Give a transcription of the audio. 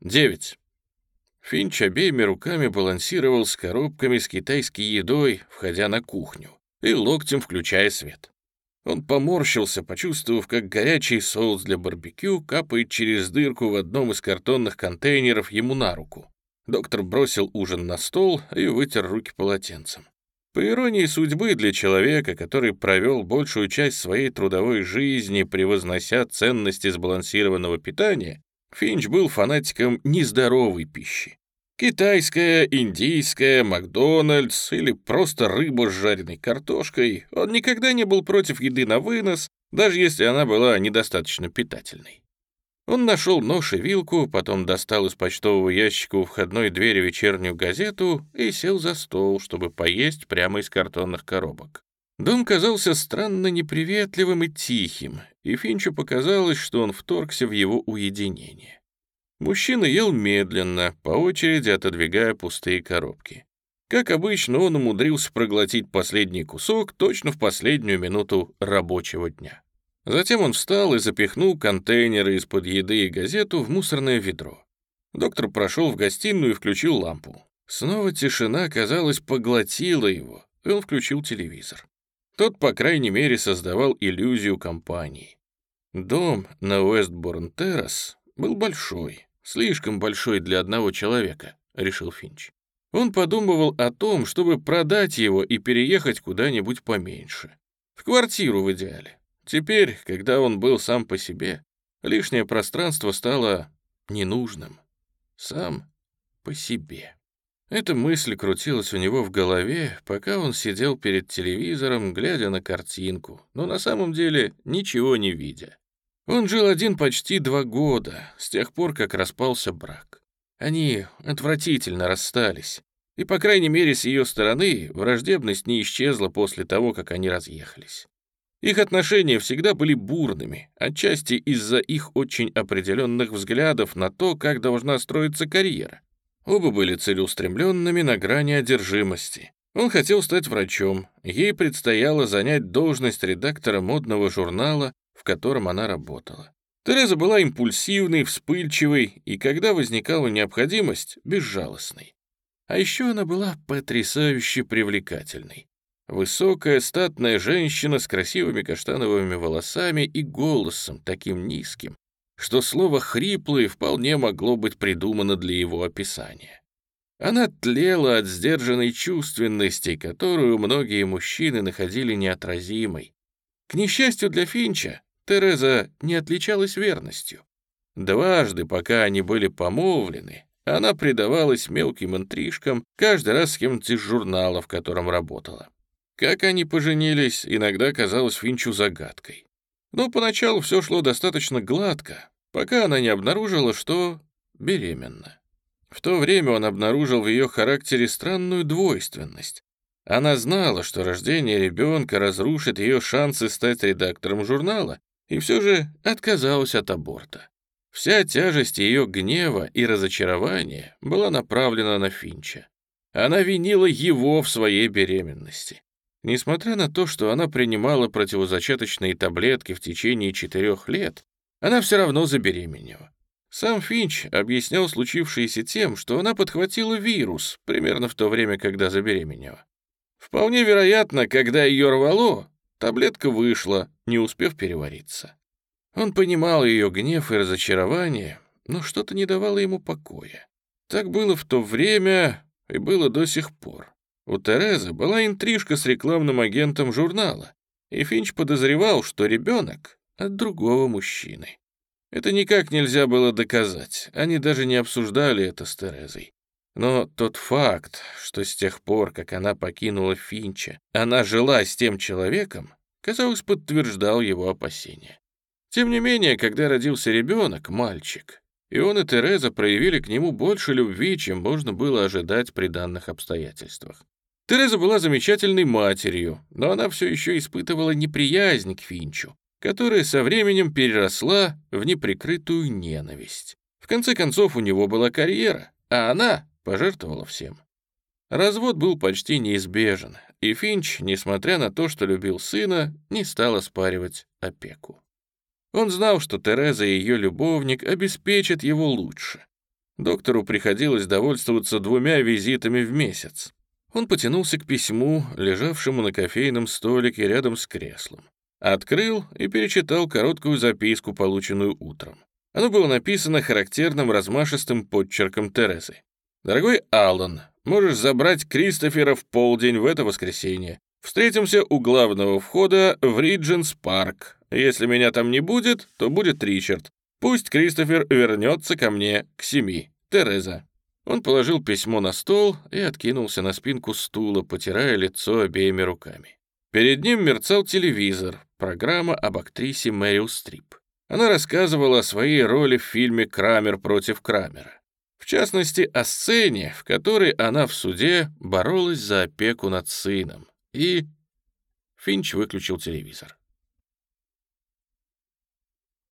Девять. Финч обеими руками балансировал с коробками с китайской едой, входя на кухню, и локтем включая свет. Он поморщился, почувствовав, как горячий соус для барбекю капает через дырку в одном из картонных контейнеров ему на руку. Доктор бросил ужин на стол и вытер руки полотенцем. По иронии судьбы для человека, который провел большую часть своей трудовой жизни, превознося ценности сбалансированного питания, Финч был фанатиком нездоровой пищи. Китайская, индийская, Макдональдс или просто рыба с жареной картошкой, он никогда не был против еды на вынос, даже если она была недостаточно питательной. Он нашел нож и вилку, потом достал из почтового ящика у входной двери вечернюю газету и сел за стол, чтобы поесть прямо из картонных коробок. Дом казался странно неприветливым и тихим, и Финчу показалось, что он вторгся в его уединение. Мужчина ел медленно, по очереди отодвигая пустые коробки. Как обычно, он умудрился проглотить последний кусок точно в последнюю минуту рабочего дня. Затем он встал и запихнул контейнеры из-под еды и газету в мусорное ведро. Доктор прошел в гостиную и включил лампу. Снова тишина, казалось, поглотила его, и он включил телевизор. Тот, по крайней мере, создавал иллюзию компании. Дом на Уэстборн-Террас был большой, Слишком большой для одного человека, решил Финч. Он подумывал о том, чтобы продать его и переехать куда-нибудь поменьше. В квартиру в идеале. Теперь, когда он был сам по себе, лишнее пространство стало ненужным. Сам по себе. Эта мысль крутилась у него в голове, пока он сидел перед телевизором, глядя на картинку, но на самом деле ничего не видя. Он жил один почти два года, с тех пор, как распался брак. Они отвратительно расстались, и, по крайней мере, с ее стороны враждебность не исчезла после того, как они разъехались. Их отношения всегда были бурными, отчасти из-за их очень определенных взглядов на то, как должна строиться карьера. Оба были целеустремленными на грани одержимости. Он хотел стать врачом, ей предстояло занять должность редактора модного журнала, в котором она работала. Тереза была импульсивной, вспыльчивой и, когда возникала необходимость, безжалостной. А еще она была потрясающе привлекательной. Высокая, статная женщина с красивыми каштановыми волосами и голосом таким низким, что слово «хриплый» вполне могло быть придумано для его описания. Она тлела от сдержанной чувственности, которую многие мужчины находили неотразимой. К несчастью для Финча, Тереза не отличалась верностью. Дважды, пока они были помолвлены, она предавалась мелким интрижкам каждый раз с кем-то из журнала, в котором работала. Как они поженились, иногда казалось Финчу загадкой. Но поначалу все шло достаточно гладко, пока она не обнаружила, что беременна. В то время он обнаружил в ее характере странную двойственность. Она знала, что рождение ребенка разрушит ее шансы стать редактором журнала, и все же отказалась от аборта. Вся тяжесть ее гнева и разочарования была направлена на Финча. Она винила его в своей беременности. Несмотря на то, что она принимала противозачаточные таблетки в течение четырех лет, она все равно забеременела. Сам Финч объяснял случившееся тем, что она подхватила вирус примерно в то время, когда забеременела. Вполне вероятно, когда ее рвало, Таблетка вышла, не успев перевариться. Он понимал ее гнев и разочарование, но что-то не давало ему покоя. Так было в то время и было до сих пор. У Терезы была интрижка с рекламным агентом журнала, и Финч подозревал, что ребенок от другого мужчины. Это никак нельзя было доказать, они даже не обсуждали это с Терезой. Но тот факт, что с тех пор, как она покинула Финча, она жила с тем человеком, казалось, подтверждал его опасения. Тем не менее, когда родился ребенок, мальчик, и он и Тереза проявили к нему больше любви, чем можно было ожидать при данных обстоятельствах. Тереза была замечательной матерью, но она все еще испытывала неприязнь к Финчу, которая со временем переросла в неприкрытую ненависть. В конце концов, у него была карьера, а она пожертвовала всем. Развод был почти неизбежен, и Финч, несмотря на то, что любил сына, не стал оспаривать опеку. Он знал, что Тереза и ее любовник обеспечат его лучше. Доктору приходилось довольствоваться двумя визитами в месяц. Он потянулся к письму, лежавшему на кофейном столике рядом с креслом. Открыл и перечитал короткую записку, полученную утром. Оно было написано характерным размашистым подчерком Терезы. «Дорогой Аллан, можешь забрать Кристофера в полдень в это воскресенье. Встретимся у главного входа в Ридженс Парк. Если меня там не будет, то будет Ричард. Пусть Кристофер вернется ко мне к семи. Тереза». Он положил письмо на стол и откинулся на спинку стула, потирая лицо обеими руками. Перед ним мерцал телевизор, программа об актрисе Мэрил Стрип. Она рассказывала о своей роли в фильме «Крамер против Крамера». В частности, о сцене, в которой она в суде боролась за опеку над сыном. И Финч выключил телевизор.